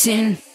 sin.